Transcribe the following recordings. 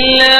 بالله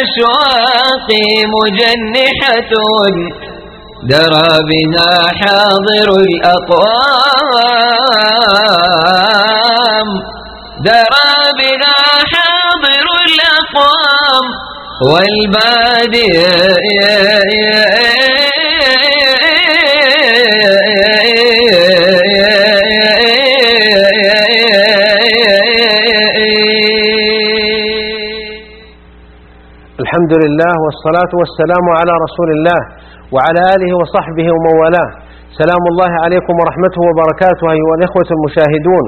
لمكة أشواقي مجنحة درى بها حاضر الأقوام. درى بها حاضر الأقوام. والبادي الحمد لله والصلاة والسلام على رسول الله وعلى آله وصحبه ومن والاه. سلام الله عليكم ورحمته وبركاته أيها الإخوة المشاهدون.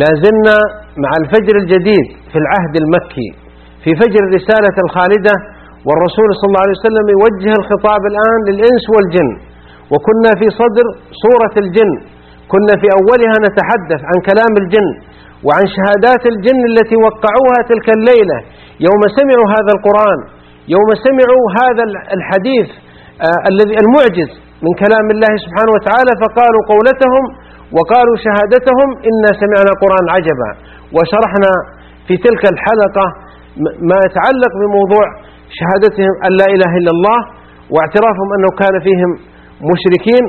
لا زلنا مع الفجر الجديد في العهد المكي في فجر الرسالة الخالدة والرسول صلى الله عليه وسلم يوجه الخطاب الآن للإنس والجن. وكنا في صدر سورة الجن كنا في أولها نتحدث عن كلام الجن وعن شهادات الجن التي وقعوها تلك الليلة يوم سمعوا هذا القرآن. يوم سمعوا هذا الحديث آه الذي المعجز من كلام الله سبحانه وتعالى فقالوا قولتهم وقالوا شهادتهم إنا سمعنا قرآن عجبا. وشرحنا في تلك الحلقة ما يتعلق بموضوع شهادتهم أن لا إله إلا الله واعترافهم أنه كان فيهم مشركين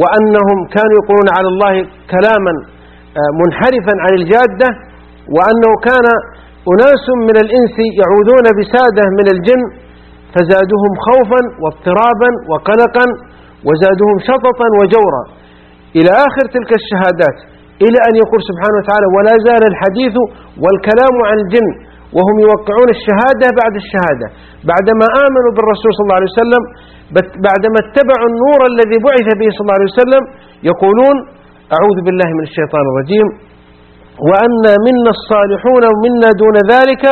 وأنهم كانوا يقولون على الله كلاما منحرفا عن الجادة وأنه كان أناس من الإنس يعودون بسادة من الجن فزادهم خوفا واضطرابا وقلقا وزادهم شططا وجورا. إلى آخر تلك الشهادات إلى أن يقول سبحانه وتعالى ولا زال الحديث والكلام عن الجن وهم يوقعون الشهادة بعد الشهادة. بعدما آمنوا بالرسول صلى الله عليه وسلم بعدما اتبعوا النور الذي بعث به صلى الله عليه وسلم يقولون أعوذ بالله من الشيطان الرجيم وأن منا الصالحون ومنا دون ذلك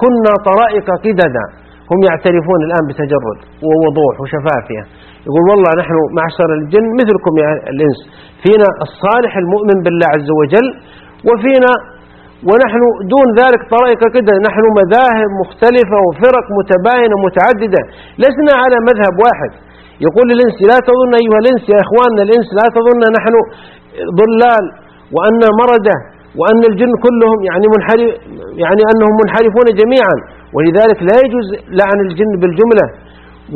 كنا طرائق قددا. هم يعترفون الآن بتجرد ووضوح وشفافية. يقول والله نحن معشر الجن مثلكم يا الإنس. فينا الصالح المؤمن بالله عز وجل وفينا ونحن دون ذلك طرائق كده نحن مذاهب مختلفة وفرق متباينة متعددة. لسنا على مذهب واحد. يقول للإنس لا تظن أيها الإنس يا إخواننا الإنس لا تظن نحن ضلال وأن مردة وأن الجن كلهم يعني منحرف يعني أنهم منحرفون جميعا. ولذلك لا يجوز لعن الجن بالجملة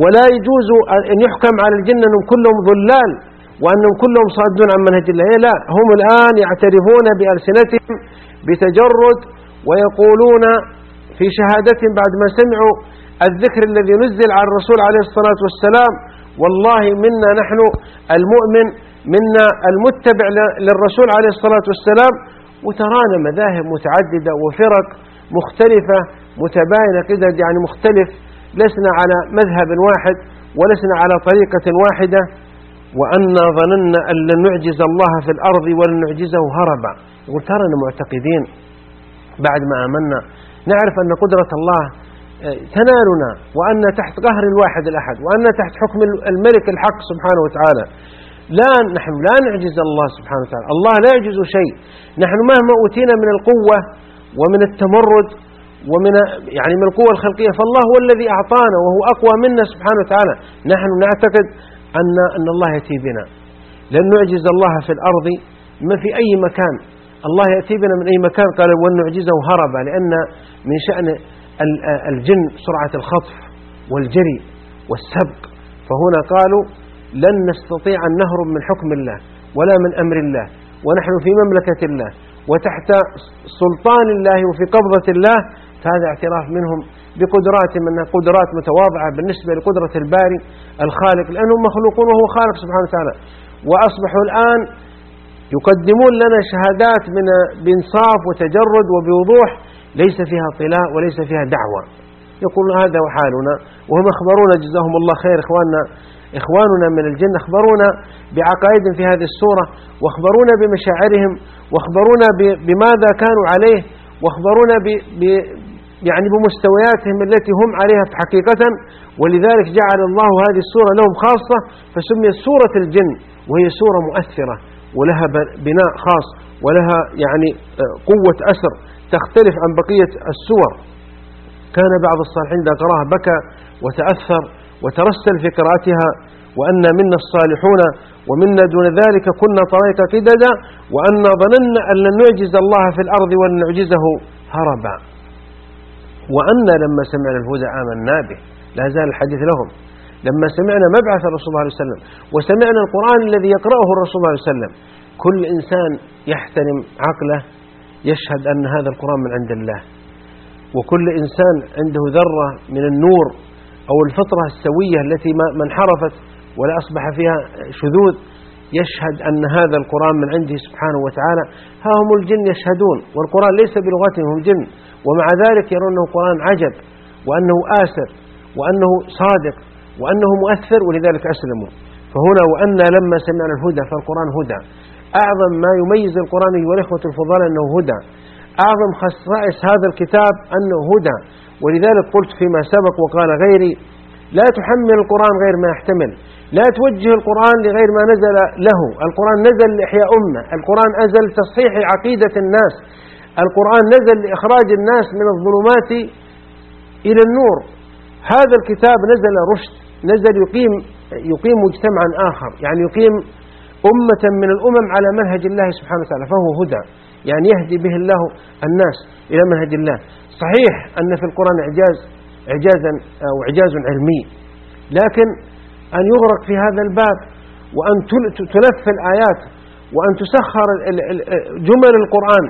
ولا يجوز أن يحكم على الجن أنهم كلهم ضلال وأنهم كلهم صادون عن منهج الله. لا هم الآن يعترفون بألسنتهم بتجرد ويقولون في شهادتهم بعد ما سمعوا الذكر الذي نزل على الرسول عليه الصلاة والسلام والله منا نحن المؤمن منا المتبع للرسول عليه الصلاة والسلام وترانا مذاهب متعددة وفرق مختلفة متباينة كده يعني مختلف. لسنا على مذهب واحد ولسنا على طريقة واحدة. وأنا ظننا أن لن نعجز الله في الأرض ولن نعجزه هربا. يقول معتقدين بعد ما آمنا. نعرف أن قدرة الله تنالنا. وأن تحت قهر الواحد الأحد. وأن تحت حكم الملك الحق سبحانه وتعالى. لا نحن لا نعجز الله سبحانه وتعالى. الله لا يعجز شيء. نحن مهما أوتينا من القوة ومن التمرد ومن يعني من القوة الخلقية فالله هو الذي أعطانا وهو أقوى منا سبحانه وتعالى. نحن نعتقد أن أن الله يأتي بنا. لن نعجز الله في الأرض ما في أي مكان. الله يأتي بنا من أي مكان؟ قال ونعجزه هربا لأن من شأن الجن سرعة الخطف والجري والسبق. فهنا قالوا لن نستطيع أن نهرب من حكم الله ولا من أمر الله ونحن في مملكة الله وتحت سلطان الله وفي قبضة الله فهذا اعتراف منهم بقدرات منها قدرات متواضعة بالنسبة لقدرة الباري الخالق لأنهم مخلوقون وهو خالق سبحانه وتعالى. وأصبحوا الآن يقدمون لنا شهادات من بإنصاف وتجرد وبوضوح ليس فيها طلاء وليس فيها دعوة. يقولون هذا وحالنا وهم أخبرونا جزاهم الله خير إخواننا إخواننا من الجن أخبرونا بعقائد في هذه السورة واخبرونا بمشاعرهم واخبرونا بماذا كانوا عليه واخبرونا ب يعني بمستوياتهم التي هم عليها حقيقة. ولذلك جعل الله هذه السورة لهم خاصة فسميت سورة الجن وهي سورة مؤثرة ولها بناء خاص ولها يعني آه، قوة أثر تختلف عن بقية السور. كان بعض الصالحين إذا قراها بكى وتأثر وترسل في قراءتها وأن منا الصالحون ومنا دون ذلك كنا طريق قددا وأن ظننا أن لن نعجز الله في الأرض ولن نعجزه هربا. وأن لما سمعنا الهدى آمنا به. لا زال الحديث لهم. لما سمعنا مبعث الرسول صلى الله عليه وسلم وسمعنا القرآن الذي يقرأه الرسول صلى الله عليه وسلم كل إنسان يحترم عقله يشهد أن هذا القرآن من عند الله. وكل إنسان عنده ذرة من النور أو الفطرة السوية التي ما انحرفت ولا أصبح فيها شذوذ يشهد أن هذا القرآن من عنده سبحانه وتعالى. ها هم الجن يشهدون والقرآن ليس بلغتهم هم جن. ومع ذلك يرون أنه قرآن عجب وأنه آسر وأنه صادق وأنه مؤثر ولذلك أسلموا. فهنا وأن لما سمعنا الهدى فالقرآن هدى. أعظم ما يميز القرآن والإخوة الفضلاء أنه هدى. أعظم خصائص هذا الكتاب أنه هدى. ولذلك قلت فيما سبق وقال غيري لا تحمل القرآن غير ما يحتمل. لا توجه القرآن لغير ما نزل له. القرآن نزل لإحياء أمة. القرآن نزل تصحيح عقيدة الناس. القرآن نزل لإخراج الناس من الظلمات إلى النور. هذا الكتاب نزل رشد نزل يقيم يقيم مجتمعا آخر. يعني يقيم أمة من الأمم على منهج الله سبحانه وتعالى فهو هدى يعني يهدي به الله الناس إلى منهج الله. صحيح أن في القرآن إعجاز إعجازا أو إعجاز علمي لكن أن يغرق في هذا الباب وأن تلف الآيات وأن تسخر جمل القرآن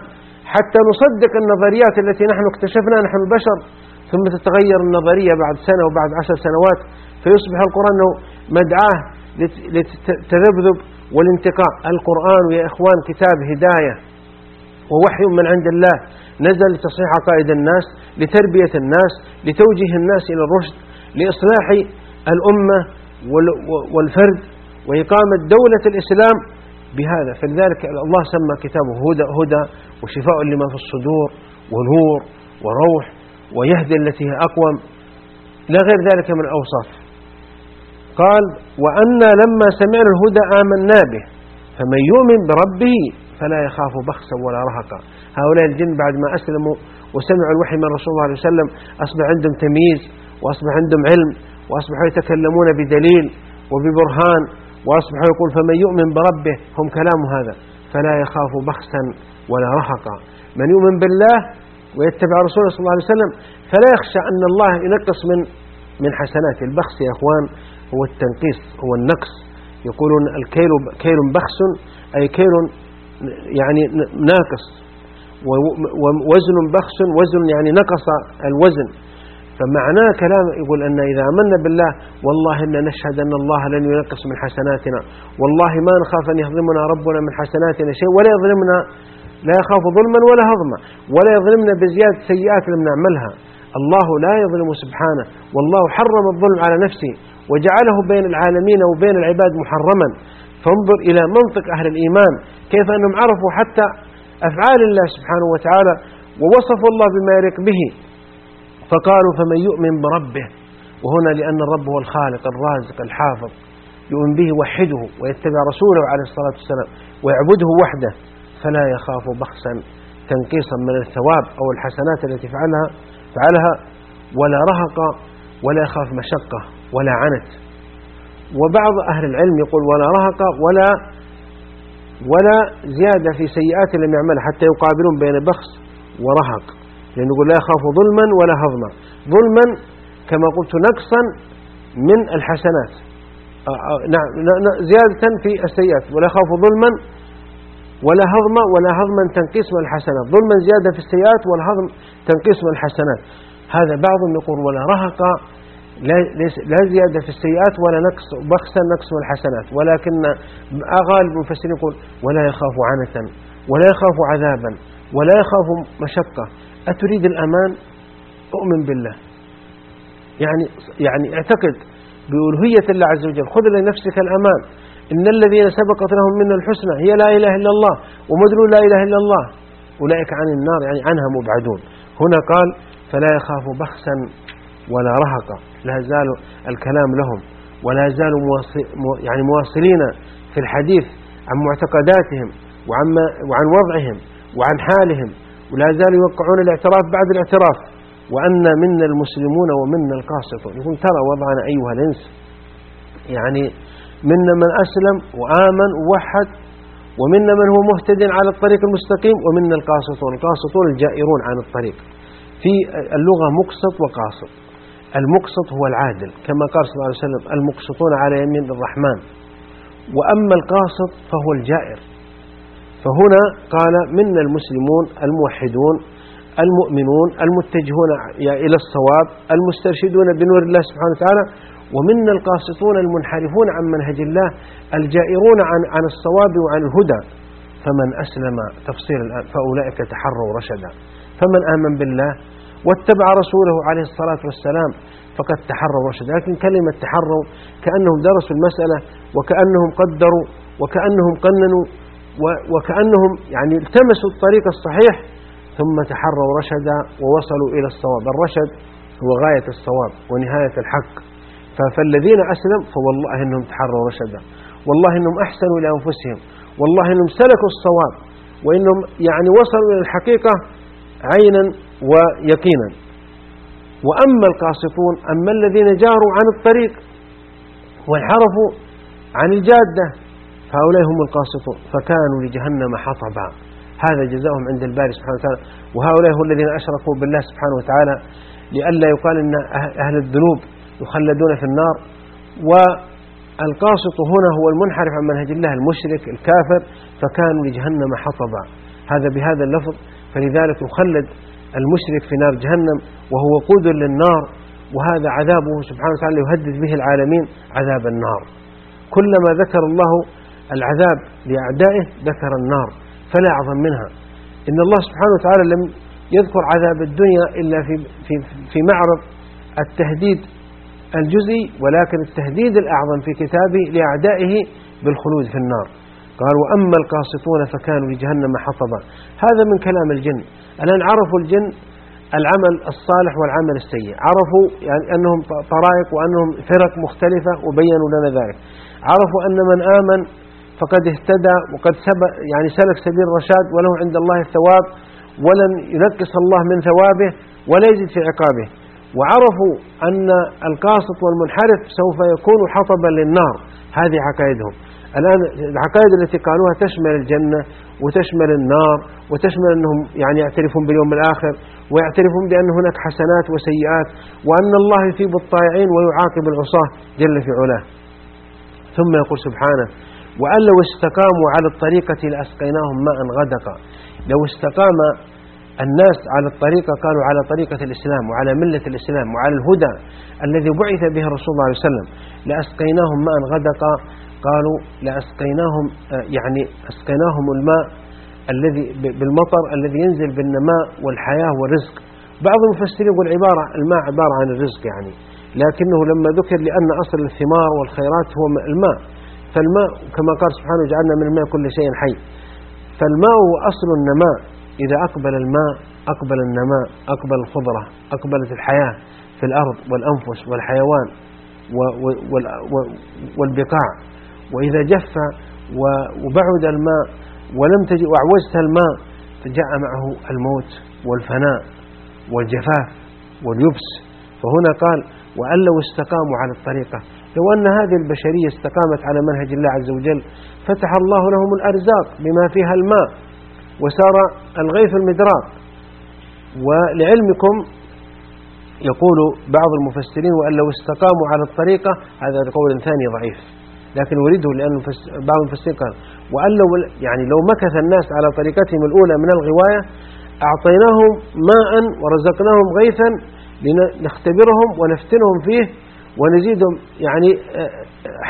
حتى نصدق النظريات التي نحن اكتشفناها نحن البشر ثم تتغير النظرية بعد سنة وبعد عشر سنوات فيصبح القرآن مدعاة للتذبذب والانتقاء. القرآن يا إخوان كتاب هداية ووحي من عند الله نزل لتصحيح عقائد الناس لتربية الناس لتوجيه الناس إلى الرشد لإصلاح الأمة والفرد وإقامة دولة الإسلام بهذا. فلذلك الله سمى كتابه هدى, هدى وشفاء لما في الصدور ونور وروح ويهدي التي هي أقوم. لا غير ذلك من الأوصاف. قال وأنا لما سمعنا الهدى آمنا به فمن يؤمن بربه فلا يخاف بخسا ولا رهقا. هؤلاء الجن بعد ما أسلموا وسمعوا الوحي من رسول الله عليه وسلم أصبح عندهم تمييز وأصبح عندهم علم وأصبحوا يتكلمون بدليل وببرهان وأصبحوا يقول فمن يؤمن بربه هم كلام هذا فلا يخاف بخسا ولا رهقا. من يؤمن بالله ويتبع رسوله صلى الله عليه وسلم فلا يخشى أن الله ينقص من من حسناته البخس يا أخوان. هو التنقيص هو النقص. يقولون الكيل كيل بخس أي كيل يعني ناقص. ووزن بخس وزن يعني نقص الوزن. فمعناه كلام يقول أن إذا آمنا بالله والله إن نشهد أن الله لن ينقص من حسناتنا. والله ما نخاف أن يظلمنا ربنا من حسناتنا شيء ولا يظلمنا لا يخاف ظلما ولا هضما. ولا يظلمنا بزيادة سيئات لم نعملها. الله لا يظلم سبحانه. والله حرم الظلم على نفسه. وجعله بين العالمين وبين العباد محرما. فانظر إلى منطق أهل الإيمان كيف أنهم عرفوا حتى أفعال الله سبحانه وتعالى ووصفوا الله بما يليق به. فقالوا فمن يؤمن بربه؟ وهنا لأن الرب هو الخالق الرازق الحافظ. يؤمن به وحده ويتبع رسوله عليه الصلاة والسلام ويعبده وحده. فلا يخاف بخسا تنقيصا من الثواب أو الحسنات التي فعلها يفعلها ولا رهق ولا يخاف مشقة. ولا عنت. وبعض أهل العلم يقول ولا رهق ولا ولا زيادة في سيئات لم يعملها حتى يقابلون بين بخس ورهق. لأنه يقول لا يخاف ظلما ولا هضما. ظلما كما قلت نقصا من الحسنات. نعم زيادة في السيئات. ولا يخاف ظلما ولا هضما ولا هضما تنقيس من الحسنات. ظلما زيادة في السيئات والهضم تنقيس من الحسنات. هذا بعضهم يقول ولا رهق لا زيادة في السيئات ولا نقص بخسا نقص من الحسنات ولكن غالب المفسرين يقول ولا يخاف عنة ولا يخاف عذابا ولا يخاف مشقة. أتريد الأمان؟ أؤمن بالله. يعني يعني اعتقد بألوهية الله عز وجل خذ لنفسك الأمان. إن الذين سبقت لهم من الحسنى هي لا إله إلا الله ومدلو لا إله إلا الله. أولئك عن النار يعني عنها مبعدون. هنا قال فلا يخاف بخسا ولا رهق لا زال الكلام لهم ولا زالوا يعني مواصلين في الحديث عن معتقداتهم وعن, وعن وضعهم وعن حالهم ولا زالوا يوقعون الاعتراف بعد الاعتراف. وأن منا المسلمون ومنا القاسطون يقول ترى وضعنا أيها الإنس. يعني منا من أسلم وآمن ووحد ومنا من هو مهتد على الطريق المستقيم ومنا القاسطون. القاسطون الجائرون عن الطريق. في اللغة مقسط وقاسط. المقسط هو العادل. كما قال صلى الله عليه وسلم المقسطون على يمين الرحمن. وأما القاسط فهو الجائر. فهنا قال منا المسلمون الموحدون المؤمنون المتجهون إلى الصواب المسترشدون بنور الله سبحانه وتعالى. ومنا القاسطون المنحرفون عن منهج الله الجائرون عن عن الصواب وعن الهدى. فمن أسلم تفصيل الآن فأولئك تحروا رشدا. فمن آمن بالله واتبع رسوله عليه الصلاة والسلام. فقد تحروا رشدا. لكن كلمة تحروا كأنهم درسوا المسألة وكأنهم قدروا وكأنهم قننوا وكأنهم يعني التمسوا الطريق الصحيح. ثم تحروا رشدا ووصلوا إلى الصواب. الرشد هو غاية الصواب ونهاية الحق. فالذين أسلم فوالله إنهم تحروا رشدا. والله إنهم أحسنوا لأنفسهم والله إنهم سلكوا الصواب. وإنهم يعني وصلوا إلى الحقيقة عينا ويقينا. وأما القاسطون أما الذين جاروا عن الطريق وانحرفوا عن الجادة فهؤلاء هم القاسطون فكانوا لجهنم حطبا. هذا جزاؤهم عند الباري سبحانه وتعالى. وهؤلاء هم الذين أشركوا بالله سبحانه وتعالى لئلا يقال أن أهل الذنوب يخلدون في النار. والقاسط هنا هو المنحرف عن منهج الله المشرك الكافر فكانوا لجهنم حطبا. هذا بهذا اللفظ فلذلك يخلد المشرك في نار جهنم وهو وقود للنار وهذا عذابه سبحانه وتعالى يهدد به العالمين عذاب النار. كلما ذكر الله العذاب لأعدائه ذكر النار فلا أعظم منها. إن الله سبحانه وتعالى لم يذكر عذاب الدنيا إلا في, في, في معرض التهديد الجزئي ولكن التهديد الأعظم في كتابه لأعدائه بالخلود في النار. قال وأما القاسطون فكانوا لجهنم حطبا. هذا من كلام الجن. الآن عرفوا الجن العمل الصالح والعمل السيء. عرفوا يعني أنهم طرائق وأنهم فرق مختلفة وبينوا لنا ذلك. عرفوا أن من آمن فقد اهتدى وقد سبق يعني سلك سبيل الرشاد وله عند الله الثواب ولن ينقص الله من ثوابه ولا يزيد في عقابه. وعرفوا أن القاسط والمنحرف سوف يكون حطبا للنار. هذه عقائدهم. الآن العقائد التي قالوها تشمل الجنة وتشمل النار وتشمل أنهم يعني يعترفون باليوم الآخر ويعترفون بأن هناك حسنات وسيئات وأن الله يثيب الطائعين ويعاقب العصاة جل في علاه. ثم يقول سبحانه وأن لو استقاموا على الطريقة لأسقيناهم ماء غدقا لو استقام الناس على الطريقة قالوا على طريقة الإسلام وعلى ملة الإسلام وعلى الهدى الذي بعث به الرسول صلى الله عليه وسلم لأسقيناهم ماء غدقا قالوا لأسقيناهم يعني أسقيناهم الماء الذي بالمطر الذي ينزل بالنماء والحياة والرزق. بعض المفسرين يقول عبارة الماء عبارة عن الرزق يعني لكنه لما ذكر لأن أصل الثمار والخيرات هو الماء. فالماء كما قال سبحانه جعلنا من الماء كل شيء حي. فالماء هو أصل النماء. إذا أقبل الماء أقبل النماء أقبل الخضرة أقبلت الحياة في الأرض والأنفس والحيوان والبقاع. وإذا جف وبعد الماء ولم تجد وأعوزت الماء فجاء معه الموت والفناء والجفاف واليبس. فهنا قال وأن لو استقاموا على الطريقة. لو أن هذه البشرية استقامت على منهج الله عز وجل فتح الله لهم الأرزاق بما فيها الماء وسار الغيث المدراق ولعلمكم يقول بعض المفسرين وأن لو استقاموا على الطريقة. هذا قول ثاني ضعيف. لكن أريده لأن بعض المفسرين قال وأن لو يعني لو مكث الناس على طريقتهم الأولى من الغواية أعطيناهم ماء ورزقناهم غيثا لنختبرهم ونفتنهم فيه ونزيدهم يعني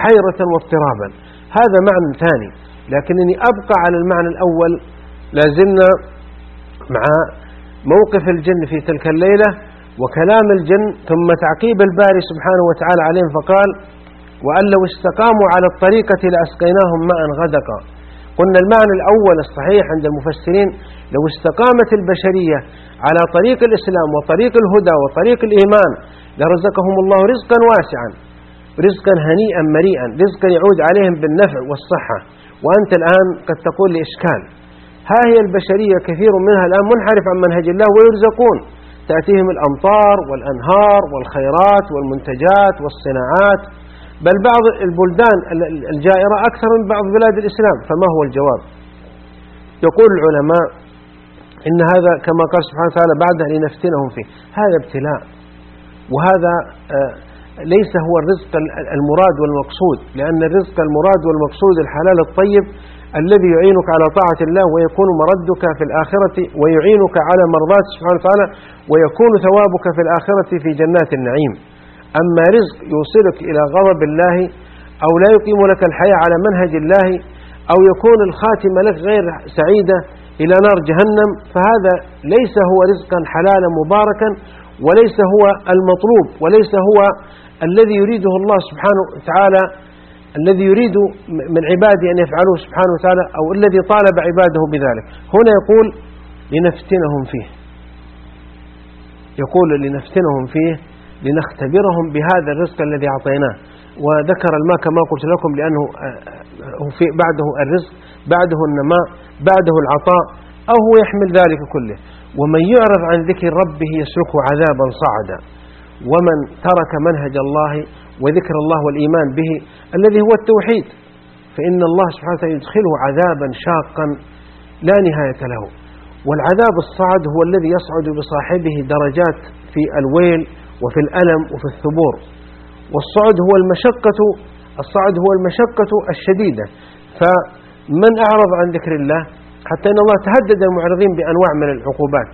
حيرة واضطرابا. هذا معنى ثاني. لكنني أبقى على المعنى الأول لازلنا مع موقف الجن في تلك الليلة وكلام الجن ثم تعقيب الباري سبحانه وتعالى عليهم فقال وأن لو استقاموا على الطريقة لأسقيناهم ماء غدقا. قلنا المعنى الأول الصحيح عند المفسرين لو استقامت البشرية على طريق الإسلام وطريق الهدى وطريق الإيمان لرزقهم الله رزقا واسعا رزقا هنيئا مريئا رزقا يعود عليهم بالنفع والصحة. وأنت الآن قد تقول لإشكال ها هي البشرية كثير منها الآن منحرف عن منهج الله ويرزقون. تأتيهم الأمطار والأنهار والخيرات والمنتجات والصناعات. بل بعض البلدان الجائرة أكثر من بعض بلاد الإسلام فما هو الجواب؟ يقول العلماء إن هذا كما قال سبحانه وتعالى بعدها لنفتنهم فيه. هذا ابتلاء وهذا آه، ليس هو الرزق المراد والمقصود لأن الرزق المراد والمقصود الحلال الطيب الذي يعينك على طاعة الله ويكون مردك في الآخرة ويعينك على مرضات سبحانه وتعالى ويكون ثوابك في الآخرة في جنات النعيم. أما رزق يوصلك إلى غضب الله أو لا يقيم لك الحياة على منهج الله أو يكون الخاتمة لك غير سعيدة إلى نار جهنم فهذا ليس هو رزقا حلالا مباركا وليس هو المطلوب وليس هو الذي يريده الله سبحانه وتعالى الذي يريد من عباده أن يفعلوه سبحانه وتعالى أو الذي طالب عباده بذلك. هنا يقول لنفتنهم فيه. يقول لنفتنهم فيه. لنختبرهم بهذا الرزق الذي أعطيناه. وذكر الماء كما قلت لكم لأنه في بعده الرزق بعده النماء بعده العطاء أو هو يحمل ذلك كله. ومن يعرض عن ذكر ربه يسلكه عذابا صعدا. ومن ترك منهج الله وذكر الله والإيمان به الذي هو التوحيد فإن الله سبحانه وتعالى يدخله عذابا شاقا لا نهاية له. والعذاب الصعد هو الذي يصعد بصاحبه درجات في الويل وفي الألم وفي الثبور. والصعد هو المشقة الصعد هو المشقة الشديدة. فمن أعرض عن ذكر الله؟ حتى أن الله تهدد المعرضين بأنواع من العقوبات.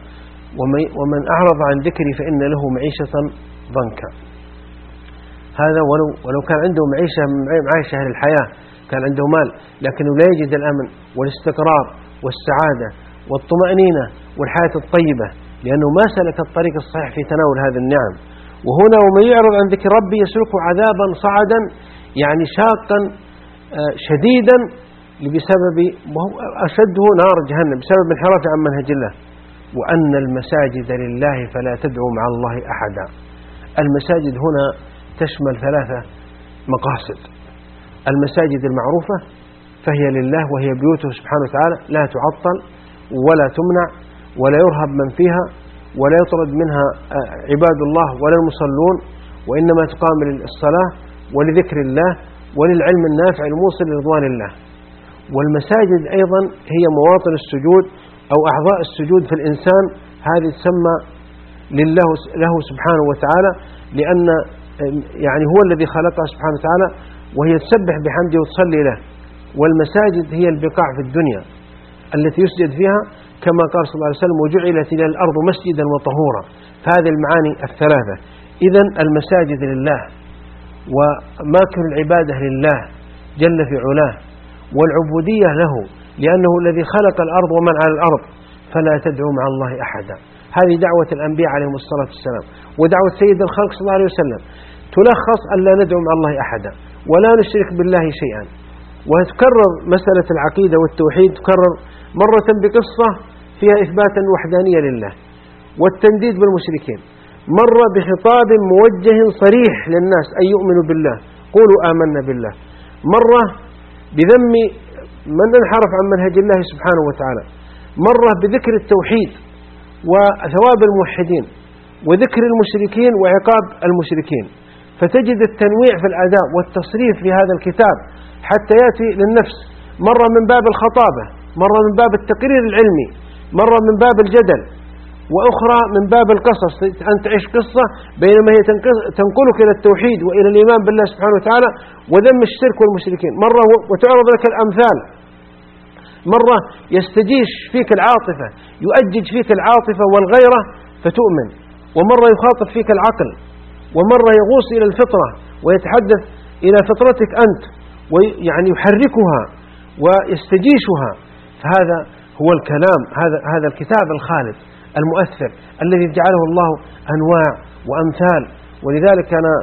ومن أعرض عن ذكري فإن له معيشة ضنكا. هذا ولو, ولو كان عنده معيشة معيشة الحياة كان عنده مال لكنه لا يجد الأمن والاستقرار والسعادة والطمأنينة والحياة الطيبة لأنه ما سلك الطريق الصحيح في تناول هذه النعم. وهنا ومن يعرض عن ذكر ربي يسلكه عذابا صعدا يعني شاقا آه، شديدا بسبب أشده نار جهنم بسبب انحرافه عن منهج الله. وأن المساجد لله فلا تدعوا مع الله أحدا. المساجد هنا تشمل ثلاثة مقاصد. المساجد المعروفة فهي لله وهي بيوته سبحانه وتعالى لا تعطل ولا تمنع ولا يرهب من فيها. ولا يطرد منها آه، عباد الله ولا المصلون وإنما تقام للصلاة ولذكر الله وللعلم النافع الموصل لرضوان الله. والمساجد أيضا هي مواطن السجود أو أعضاء السجود في الإنسان. هذه تسمى لله له سبحانه وتعالى لأن يعني هو الذي خلقها سبحانه وتعالى وهي تسبح بحمده وتصلي له. والمساجد هي البقاع في الدنيا التي يسجد فيها كما قال صلى الله عليه وسلم وجعلت إلى الأرض مسجدا وطهورا. فهذه المعاني الثلاثة. إذا المساجد لله وماكن العبادة لله جل في علاه والعبودية له لأنه الذي خلق الأرض ومن على الأرض فلا تدعو مع الله أحدا. هذه دعوة الأنبياء عليهم الصلاة والسلام. ودعوة سيد الخلق صلى الله عليه وسلم. تلخص أن لا ندعو مع الله أحدا ولا نشرك بالله شيئا. وتكرر مسألة العقيدة والتوحيد تكرر مرة بقصة فيها إثبات الوحدانية لله. والتنديد بالمشركين. مرة بخطاب موجه صريح للناس أن يؤمنوا بالله. قولوا آمنا بالله. مرة بذم من انحرف عن منهج الله سبحانه وتعالى. مرة بذكر التوحيد وثواب الموحدين وذكر المشركين وعقاب المشركين. فتجد التنويع في الأداء والتصريف في هذا الكتاب حتى يأتي للنفس. مرة من باب الخطابة مرة من باب التقرير العلمي. مرة من باب الجدل وأخرى من باب القصص. أن تعيش قصة بينما هي تنقلك إلى التوحيد وإلى الإيمان بالله سبحانه وتعالى وذم الشرك والمشركين. مرة وتعرض لك الأمثال. مرة يستجيش فيك العاطفة يؤجج فيك العاطفة والغيرة فتؤمن. ومرة يخاطب فيك العقل ومرة يغوص إلى الفطرة ويتحدث إلى فطرتك أنت ويعني يحركها ويستجيشها. فهذا هو الكلام هذا هذا الكتاب الخالد المؤثر الذي جعله الله أنواع وأمثال. ولذلك أنا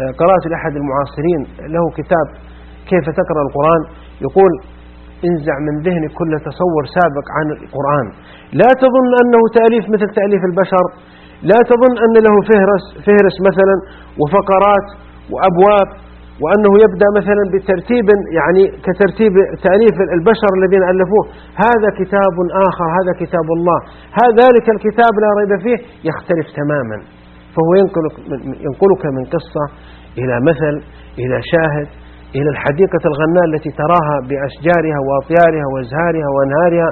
آه، قرأت لأحد المعاصرين له كتاب كيف تقرأ القرآن يقول انزع من ذهنك كل تصور سابق عن القرآن. لا تظن أنه تأليف مثل تأليف البشر لا تظن أن له فهرس, فهرس مثلا وفقرات وأبواب. وأنه يبدأ مثلا بترتيب يعني كترتيب تأليف البشر الذين ألفوه. هذا كتاب آخر هذا كتاب الله. هذا ذلك الكتاب لا ريب فيه يختلف تماما. فهو ينقلك, ينقلك من قصة إلى مثل إلى شاهد إلى الحديقة الغناء التي تراها بأشجارها وأطيارها وأزهارها وأنهارها.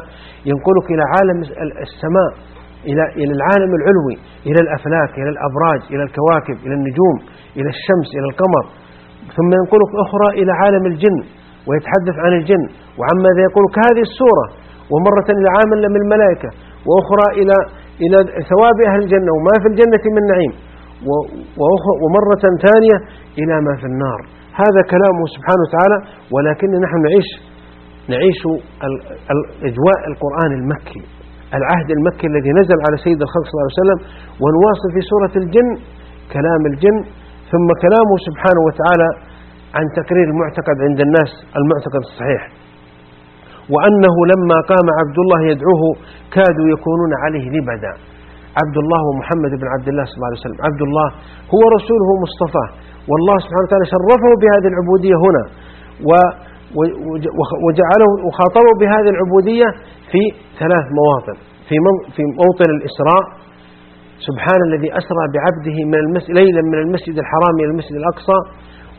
ينقلك إلى عالم السماء إلى إلى العالم العلوي إلى الأفلاك إلى الأبراج إلى الكواكب إلى النجوم إلى الشمس إلى القمر. ثم ينقلك أخرى إلى عالم الجن ويتحدث عن الجن وعما يقولك هذه السورة ومرة إلى عالم من الملائكة وأخرى إلى إلى ثواب أهل الجنة وما في الجنة من نعيم ومرة ثانية إلى ما في النار. هذا كلامه سبحانه وتعالى ولكن نحن نعيش نعيش أجواء القرآن المكي العهد المكي الذي نزل على سيد الخلق صلى الله عليه وسلم ونواصل في سورة الجن كلام الجن ثم كلامه سبحانه وتعالى عن تقرير المعتقد عند الناس المعتقد الصحيح. وأنه لما قام عبد الله يدعوه كادوا يكونون عليه لبدا. عبد الله ومحمد بن عبد الله صلى الله عليه وسلم. عبد الله هو رسوله مصطفاه والله سبحانه وتعالى شرفه بهذه العبودية هنا. وجعله وخاطبه بهذه العبودية في ثلاث مواطن. في في موطن الإسراء سبحان الذي أسرى بعبده من المسجد ليلا من المسجد الحرام إلى المسجد الأقصى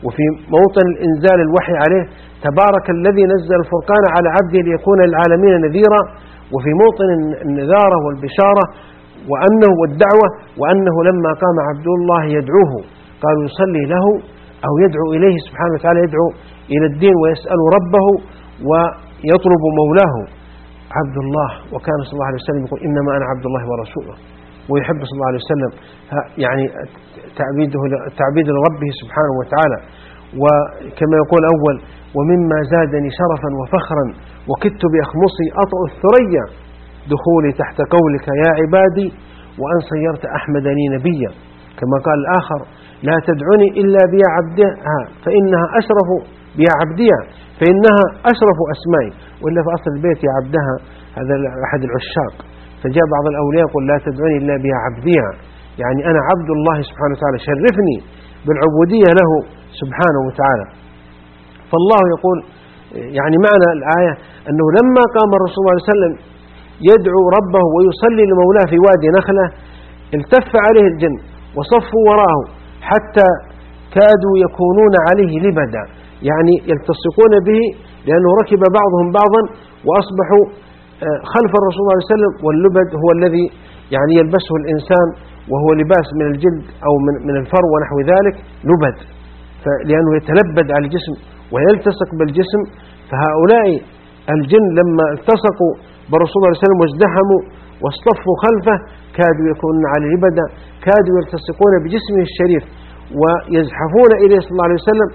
وفي موطن الإنزال الوحي عليه تبارك الذي نزل الفرقان على عبده ليكون للعالمين نذيرا وفي موطن النذارة والبشارة وأنه والدعوة وأنه لما قام عبد الله يدعوه قالوا يصلي له أو يدعو إليه سبحانه وتعالى يدعو إلى الدين ويسأل ربه ويطلب مولاه. عبد الله وكان صلى الله عليه وسلم يقول إنما أنا عبد الله ورسوله. ويحب صلى الله عليه وسلم يعني تعبيده تعبيد لربه سبحانه وتعالى. وكما يقول أول ومما زادني شرفا وفخرا وكدت بأخمصي أطأ الثريا دخولي تحت قولك يا عبادي وأن صيرت أحمد لي نبيا. كما قال الآخر لا تدعني إلا بيا عبدها فإنها أشرف بيا عبدها فإنها أشرف أسمائي. وإلا في أصل البيت يا عبدها هذا أحد العشاق. فجاء بعض الأولياء يقول لا تدعني إلا بيا عبدها يعني أنا عبد الله سبحانه وتعالى شرفني بالعبودية له سبحانه وتعالى. فالله يقول يعني معنى الآية أنه لما قام الرسول صلى الله عليه وسلم يدعو ربه ويصلي لمولاه في وادي نخلة التف عليه الجن وصفوا وراءه حتى كادوا يكونون عليه لبدا. يعني يلتصقون به لأنه ركب بعضهم بعضا وأصبحوا خلف الرسول صلى الله عليه وسلم واللبد هو الذي يعني يلبسه الإنسان وهو لباس من الجلد أو من من الفر ونحو ذلك لبد. لأنه يتلبد على الجسم ويلتصق بالجسم فهؤلاء الجن لما التصقوا بالرسول صلى الله عليه وسلم وازدحموا واصطفوا خلفه كادوا يكونون على لبدا كادوا يلتصقون بجسمه الشريف ويزحفون إليه صلى الله عليه وسلم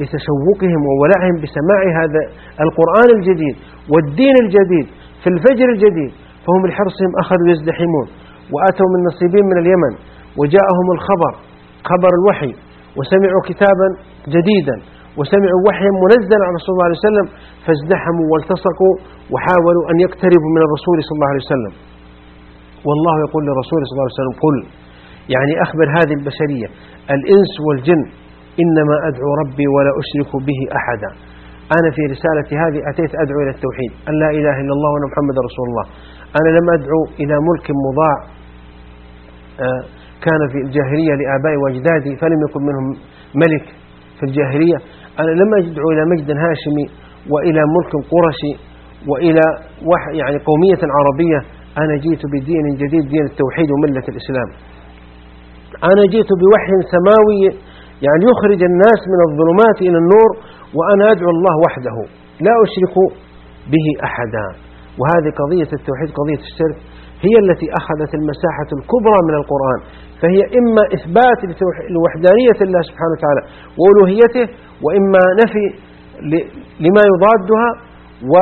لتشوقهم وولعهم بسماع هذا القرآن الجديد والدين الجديد في الفجر الجديد فهم لحرصهم أخذوا يزدحمون وآتوا من نصيبين من اليمن وجاءهم الخبر خبر الوحي وسمعوا كتابا جديدا وسمعوا وحيا منزلا عن رسول الله عليه وسلم فازدحموا والتصقوا وحاولوا أن يقتربوا من الرسول صلى الله عليه وسلم. والله يقول لرسول صلى الله عليه وسلم قل يعني أخبر هذه البشرية الإنس والجن إنما أدعو ربي ولا أشرك به أحدا. أنا في رسالتي هذه أتيت أدعو إلى التوحيد. أن لا إله إلا الله وأن محمد رسول الله. أنا لم أدعو إلى ملك مضاع آه، كان في الجاهلية لآبائي وأجدادي فلم يكن منهم ملك في الجاهلية. أنا لم أدعو إلى مجد هاشمي وإلى ملك قرشي وإلى يعني قومية عربية. أنا جئت بدين جديد دين التوحيد وملة الإسلام. أنا جئت بوحي سماوي يعني يخرج الناس من الظلمات إلى النور وأنا أدعو الله وحده لا أشرك به أحدا. وهذه قضية التوحيد قضية الشرك هي التي أخذت المساحة الكبرى من القرآن. فهي إما إثبات لوحدانية الله سبحانه وتعالى وألوهيته وإما نفي لما يضادها و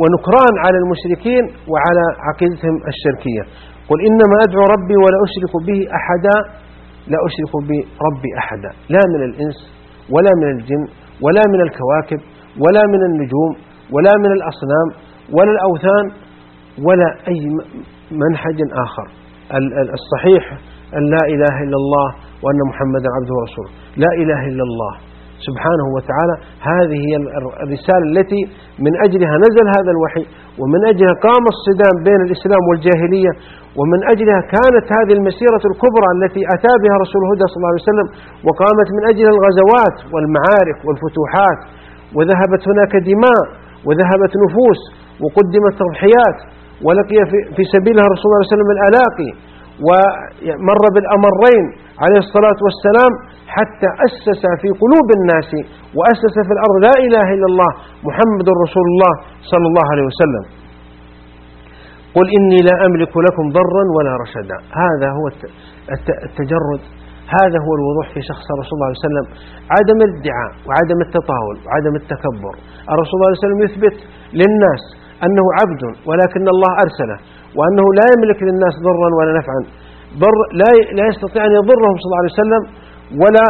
ونكران على المشركين وعلى عقيدتهم الشركية. قل إنما أدعو ربي ولا أشرك به أحدا. لا أشرك بربي أحدا لا من الإنس ولا من الجن ولا من الكواكب ولا من النجوم ولا من الأصنام ولا الأوثان ولا أي منهج آخر. الصحيح أن لا إله إلا الله وأن محمدا عبده ورسوله. لا إله إلا الله. سبحانه وتعالى. هذه هي الرسالة التي من أجلها نزل هذا الوحي ومن أجلها قام الصدام بين الإسلام والجاهلية ومن أجلها كانت هذه المسيرة الكبرى التي أتى بها رسول الهدى صلى الله عليه وسلم وقامت من أجلها الغزوات والمعارك والفتوحات وذهبت هناك دماء وذهبت نفوس وقدمت تضحيات ولقي في سبيلها رسول الله صلى الله عليه وسلم الألاقي ومر بالأمرين عليه الصلاة والسلام حتى أسس في قلوب الناس وأسس في الأرض لا إله إلا الله محمد رسول الله صلى الله عليه وسلم. قل إني لا أملك لكم ضرا ولا رشدا. هذا هو التجرد. هذا هو الوضوح في شخص رسول الله صلى الله عليه وسلم. عدم الادعاء وعدم التطاول وعدم التكبر. الرسول صلى الله عليه وسلم يثبت للناس أنه عبد ولكن الله أرسله وأنه لا يملك للناس ضرا ولا نفعا. لا يستطيع أن يضرهم صلى الله عليه وسلم ولا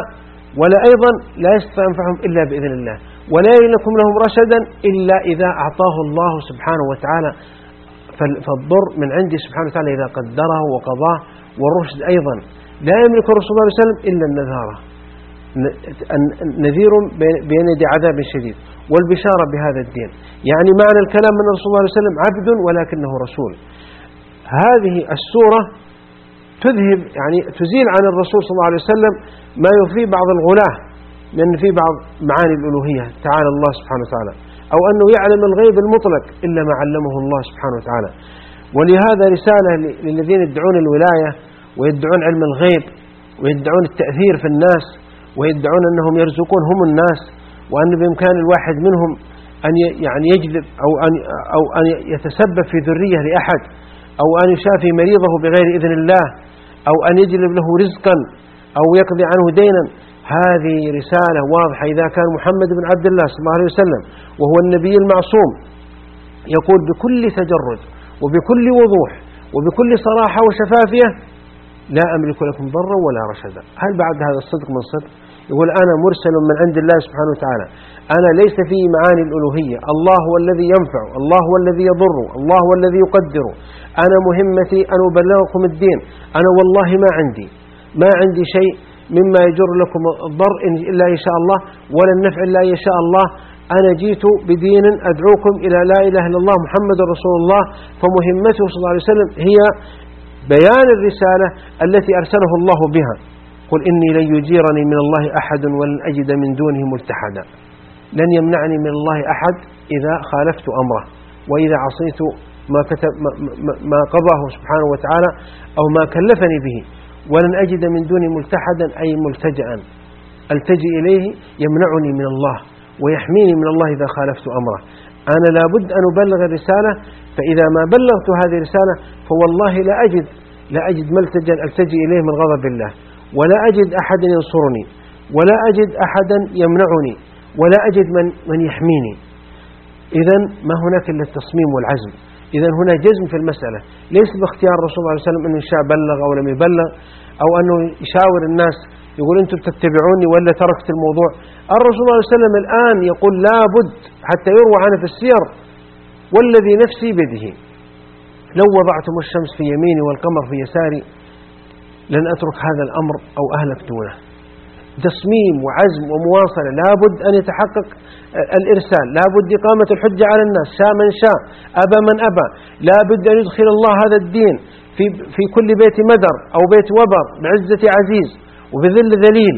ولا أيضا لا ينفعهم إلا بإذن الله. ولا يملكم لهم رشدا إلا إذا أعطاه الله سبحانه وتعالى. فالضر من عنده سبحانه وتعالى إذا قدره وقضاه. والرشد أيضا. لا يملك الرسول صلى الله عليه وسلم إلا النذارة. نذير بين يدي عذاب شديد. والبشارة بهذا الدين. يعني معنى الكلام من الرسول صلى الله عليه وسلم عبد ولكنه رسول. هذه السورة تذهب يعني تزيل عن الرسول صلى الله عليه وسلم ما يفي بعض الغلاة من في بعض معاني الألوهية. تعالى الله سبحانه وتعالى. أو أنه يعلم الغيب المطلق إلا ما علمه الله سبحانه وتعالى. ولهذا رسالة للذين يدعون الولاية ويدعون علم الغيب ويدعون التأثير في الناس ويدعون أنهم يرزقون هم الناس وأن بإمكان الواحد منهم أن يعني يجذب أو أن, أو أن يتسبب في ذرية لأحد أو أن يشافي مريضه بغير إذن الله أو أن يجلب له رزقا أو يقضي عنه دينا. هذه رسالة واضحة إذا كان محمد بن عبد الله صلى الله عليه وسلم وهو النبي المعصوم يقول بكل تجرد وبكل وضوح وبكل صراحة وشفافية لا أملك لكم ضرا ولا رشدا. هل بعد هذا الصدق من صدق؟ يقول أنا مرسل من عند الله سبحانه وتعالى. أنا ليس في معاني الألوهية. الله هو الذي ينفع الله هو الذي يضر الله هو الذي يقدر. أنا مهمتي أن أبلغكم الدين. أنا والله ما عندي ما عندي شيء مما يجر لكم الضر إلا إن شاء الله ولا النفع إلا إن شاء الله. أنا جيت بدين أدعوكم إلى لا إله إلا الله محمد رسول الله. فمهمته صلى الله عليه وسلم هي بيان الرسالة التي أرسله الله بها. قل إني لن يجيرني من الله أحد ولن أجد من دونه ملتحدا. لن يمنعني من الله أحد إذا خالفت أمره وإذا عصيت ما, كتب ما قضاه سبحانه وتعالى أو ما كلفني به. ولن أجد من دونه ملتحدا أي ملتجأ التجئ إليه؟ يمنعني من الله ويحميني من الله إذا خالفت أمره. أنا لابد أن أبلغ الرسالة فإذا ما بلغت هذه الرسالة فوالله لا أجد لا أجد ملتجا ألتجئ إليه من غضب الله. ولا أجد أحدا ينصرني ولا أجد أحدا يمنعني. ولا أجد من, من يحميني. إذا ما هناك إلا التصميم والعزم. إذا هنا جزم في المسألة. ليس باختيار الرسول صلى الله عليه وسلم أنه شاء بلغ أو لم يبلغ أو أنه يشاور الناس يقول أنتم تتبعوني ولا تركت الموضوع. الرسول صلى الله عليه وسلم الآن يقول لابد حتى يروى عنه في السير. والذي نفسي بيده. لو وضعتم الشمس في يميني والقمر في يساري لن أترك هذا الأمر أو أهلك دونه تصميم وعزم ومواصلة. لابد أن يتحقق الإرسال. لابد إقامة الحجة على الناس. شاء من شاء. أبى من أبى. لابد أن يدخل الله هذا الدين في, في كل بيت مدر أو بيت وبر بعزة عزيز وبذل ذليل.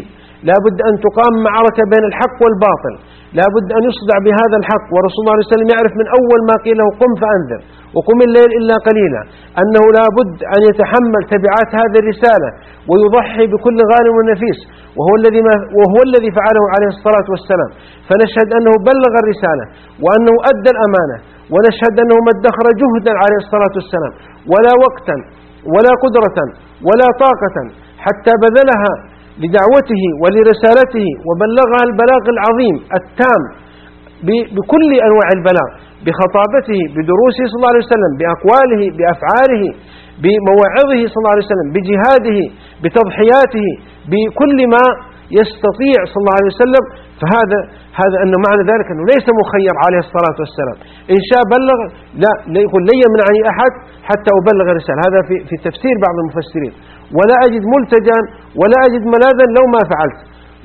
لا بد أن تقام معركة بين الحق والباطل. لا بد أن يصدع بهذا الحق. ورسول الله عليه وسلم يعرف من أول ما قيل له قم فأنذر وقم الليل إلا قليلا. أنه لا بد أن يتحمل تبعات هذه الرسالة ويضحي بكل غال ونفيس. وهو الذي, ما وهو الذي فعله عليه الصلاة والسلام. فنشهد أنه بلغ الرسالة وأنه أدى الأمانة ونشهد أنه ما ادخر جهدا عليه الصلاة والسلام. ولا وقتا ولا قدرة ولا طاقة حتى بذلها لدعوته ولرسالته وبلغها البلاغ العظيم التام بكل أنواع البلاغ بخطابته بدروسه صلى الله عليه وسلم بأقواله بأفعاله بمواعظه صلى الله عليه وسلم بجهاده بتضحياته بكل ما يستطيع صلى الله عليه وسلم فهذا هذا أنه معنى ذلك أنه ليس مخير عليه الصلاة والسلام. إن شاء بلغ لا يقول لن يمنعني أحد حتى أبلغ الرسالة. هذا في, في تفسير بعض المفسرين. ولا أجد ملتجا ولا أجد ملاذا لو ما فعلت.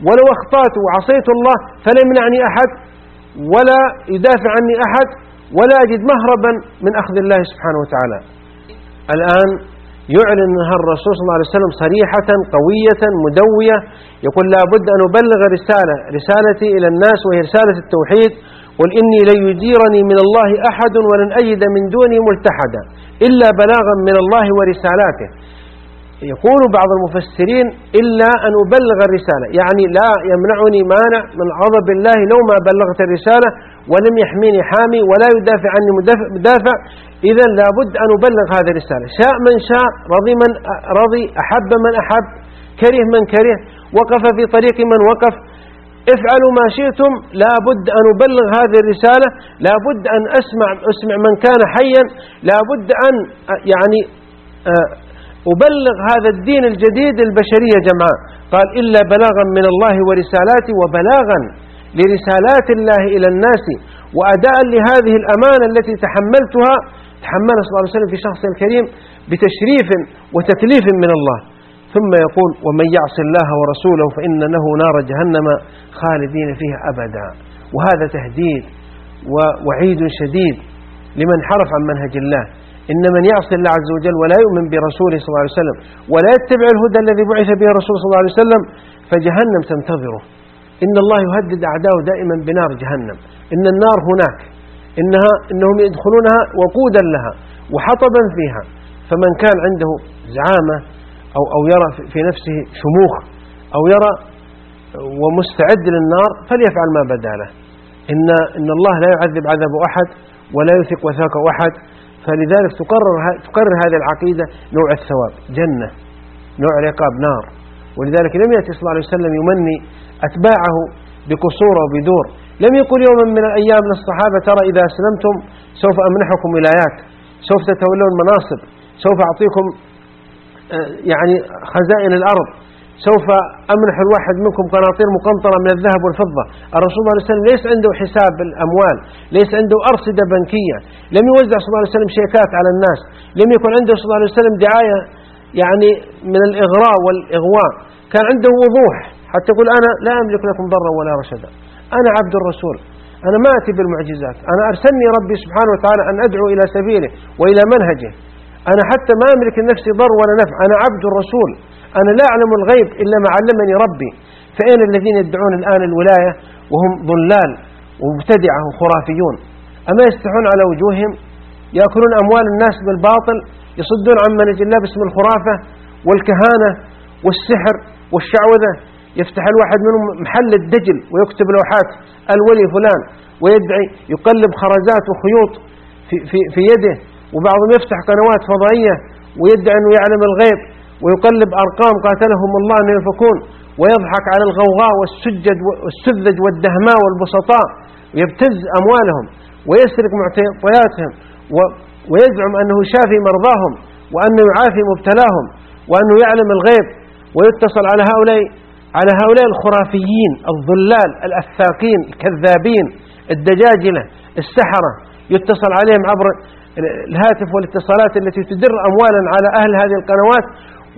ولو أخطأت وعصيت الله فلا يمنعني أحد ولا يدافع عني أحد ولا أجد مهربا من أخذ الله سبحانه وتعالى. الآن يعلن منها الرسول صلى الله عليه وسلم صريحة قوية مدوية. يقول لا بد أن أبلغ رسالة رسالتي إلى الناس وهي رسالة التوحيد. قل إني لن يجيرني من الله أحد ولن أجد من دوني ملتحدا إلا بلاغا من الله ورسالاته. يقول بعض المفسرين إلا أن أبلغ الرسالة يعني لا يمنعني مانع من غضب الله لو ما بلغت الرسالة ولم يحميني حامي ولا يدافع عني مدافع. إذا لابد أن أبلغ هذه الرسالة. شاء من شاء رضي من رضي أحب من أحب كره من كره وقف في طريق من وقف. افعلوا ما شئتم لابد أن أبلغ هذه الرسالة. لابد أن أسمع, أسمع من كان حيا. لابد أن يعني آه، أبلغ هذا الدين الجديد البشرية جماعة قال إلا بلاغا من الله ورسالاته وبلاغا لرسالات الله إلى الناس وأداء لهذه الأمانة التي تحملتها. تحملها صلى الله عليه وسلم في شخص الكريم بتشريف وتكليف من الله. ثم يقول ومن يعص الله ورسوله فإن له نار جهنم خالدين فيها أبدا. وهذا تهديد ووعيد شديد لمن حرف عن منهج الله. إن من يعصي الله عز وجل ولا يؤمن برسوله صلى الله عليه وسلم ولا يتبع الهدى الذي بعث به الرسول صلى الله عليه وسلم فجهنم تنتظره. إن الله يهدد أعداءه دائما بنار جهنم. إن النار هناك. إنها إنهم يدخلونها وقودا لها وحطبا فيها. فمن كان عنده زعامة أو, أو يرى في نفسه شموخ أو يرى ومستعد للنار فليفعل ما بدا له. إن, إن الله لا يعذب عذاب أحد ولا يثق وثاق أحد. فلذلك تقرر, تقرر هذه العقيدة نوع الثواب جنة نوع العقاب نار. ولذلك لم يأتي صلى الله عليه وسلم يمني أتباعه بقصور وبدور لم يقل يوما من الأيام للصحابة ترى إذا أسلمتم سوف أمنحكم ولايات سوف تتولون مناصب سوف أعطيكم آه، يعني خزائن الأرض سوف أمنح الواحد منكم قناطير مقنطرة من الذهب والفضة. الرسول صلى الله عليه وسلم ليس عنده حساب الأموال ليس عنده أرصدة بنكية لم يوزع صلى الله عليه وسلم شيكات على الناس لم يكن عنده صلى الله عليه وسلم دعاية يعني من الإغراء والإغواء. كان عنده وضوح حتى يقول أنا لا أملك لكم ضرا ولا رشدا. أنا عبد الرسول. أنا ما أتي بالمعجزات. أنا أرسلني ربي سبحانه وتعالى أن أدعو إلى سبيله وإلى منهجه. أنا حتى ما أملك لنفسي ضر ولا نفع. أنا عبد الرسول. أنا لا أعلم الغيب إلا ما علمني ربي. فأين الذين يدعون الآن الولاية؟ وهم ضلال ومبتدعة وخرافيون. أما يستحون على وجوههم؟ يأكلون أموال الناس بالباطل. يصدون عن منهج الله باسم الخرافة والكهانة والسحر والشعوذة. يفتح الواحد منهم محل الدجل ويكتب لوحات الولي فلان ويدعي يقلب خرزات وخيوط في, في, في يده وبعضهم يفتح قنوات فضائية ويدعي أنه يعلم الغيب ويقلب أرقام قاتلهم الله أن ينفكون ويضحك على الغوغاء والسجد والسذج والدهماء والبسطاء ويبتز أموالهم ويسرق معطياتهم ويزعم أنه شافي مرضاهم وأنه يعافي مبتلاهم وأنه يعلم الغيب ويتصل على هؤلاء على هؤلاء الخرافيين الضلال الأفاقين الكذابين الدجاجلة السحرة يتصل عليهم عبر الهاتف والاتصالات التي تدر أموالا على أهل هذه القنوات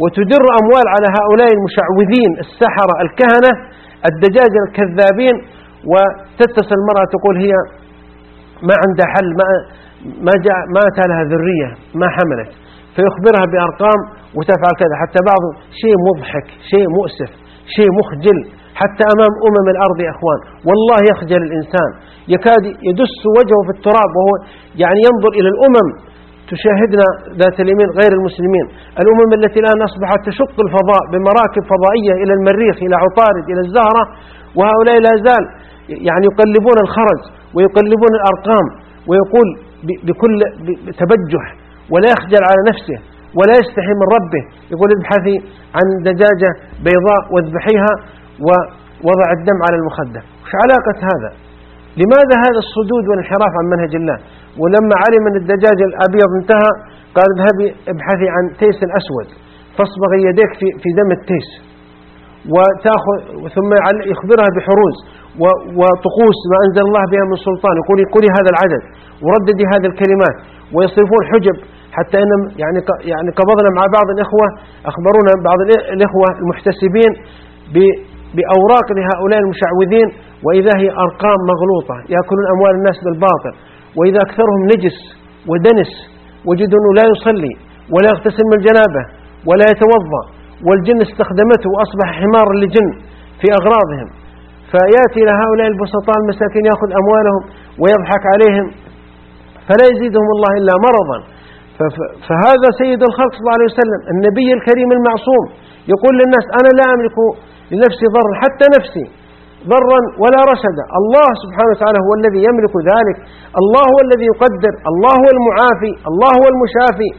وتدر أموال على هؤلاء المشعوذين السحرة الكهنة الدجاجة الكذابين وتتصل المرأة تقول هي ما عندها حل ما ما جاء ما أتى لها ذرية ما حملت. فيخبرها بأرقام وتفعل كذا. حتى بعض شيء مضحك شيء مؤسف. شيء مخجل حتى أمام أمم الأرض يا أخوان. والله يخجل الإنسان. يكاد يدس وجهه في التراب وهو يعني ينظر إلى الأمم تشاهدنا ذات اليمين غير المسلمين. الأمم التي الآن أصبحت تشق الفضاء بمراكب فضائية إلى المريخ إلى عطارد إلى الزهرة وهؤلاء لا زال يعني يقلبون الخرز ويقلبون الأرقام ويقول بكل تبجح ولا يخجل على نفسه. ولا يستحي من ربه. يقول ابحثي عن دجاجة بيضاء واذبحيها ووضع الدم على المخدة. وش علاقة هذا؟ لماذا هذا الصدود والانحراف عن منهج الله؟ ولما علم أن الدجاج الأبيض انتهى قال اذهبي ابحثي عن تيس الأسود. فاصبغي يديك في, في دم التيس. وتأخذ ثم يخبرها بحروز. وطقوس ما أنزل الله بها من سلطان. يقول قولي هذا العدد. ورددي هذه الكلمات. ويصرفون حجب حتى أن يعني يعني قبضنا مع بعض الإخوة أخبرونا بعض الإخوة المحتسبين بأوراق لهؤلاء المشعوذين وإذا هي أرقام مغلوطة يأكلون أموال الناس بالباطل وإذا أكثرهم نجس ودنس وجدوا أنه لا يصلي ولا يغتسل من الجنابة ولا يتوضأ والجن استخدمته وأصبح حمارا لجن في أغراضهم. فيأتي إلى هؤلاء البسطاء المساكين يأخذ أموالهم ويضحك عليهم فلا يزيدهم الله إلا مرضا. فهذا سيد الخلق صلى الله عليه وسلم النبي الكريم المعصوم يقول للناس أنا لا أملك لنفسي ضرا حتى نفسي ضرا ولا رشدا. الله سبحانه وتعالى هو الذي يملك ذلك. الله هو الذي يقدر. الله هو المعافي. الله هو المشافي.